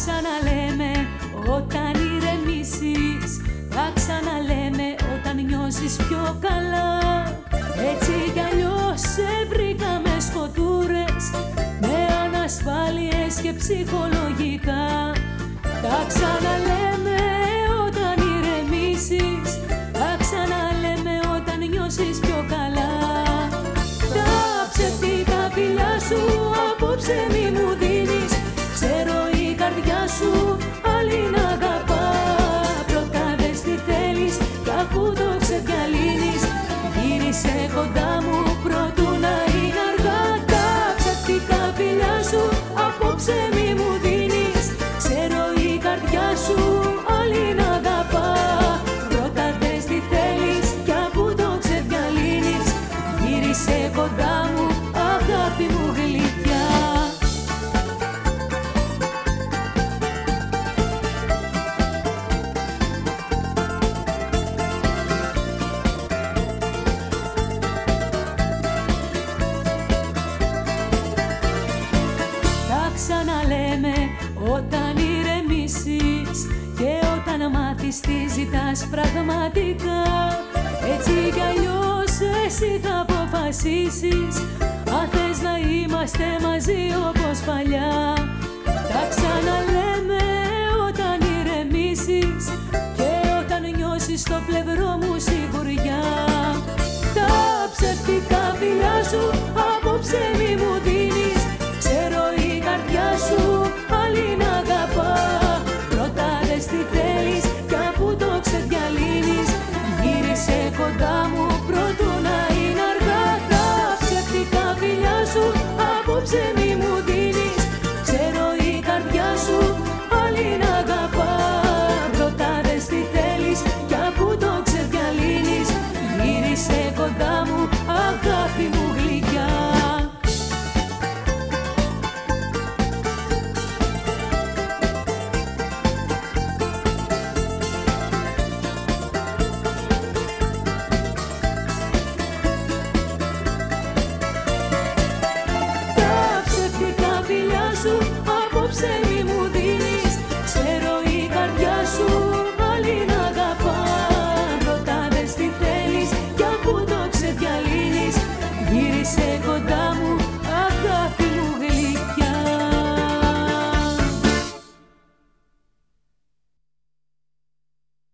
ξαναλέμε όταν ηρεμήσεις. Τα ξαναλέμε όταν νιώσεις πιο καλά. Έτσι κι αλλιώς σε με σκοτούρες Με ανασφάλειες και ψυχολογικά. Τα ξαναλέμε ξέρεις τι ζητάς πραγματικά Έτσι κι αλλιώς εσύ θα αποφασίσεις Αν θες να είμαστε μαζί όπως παλιά. Τα ξαναλέμε όταν ηρεμήσεις Και όταν νιώσεις το πλευρό μου say.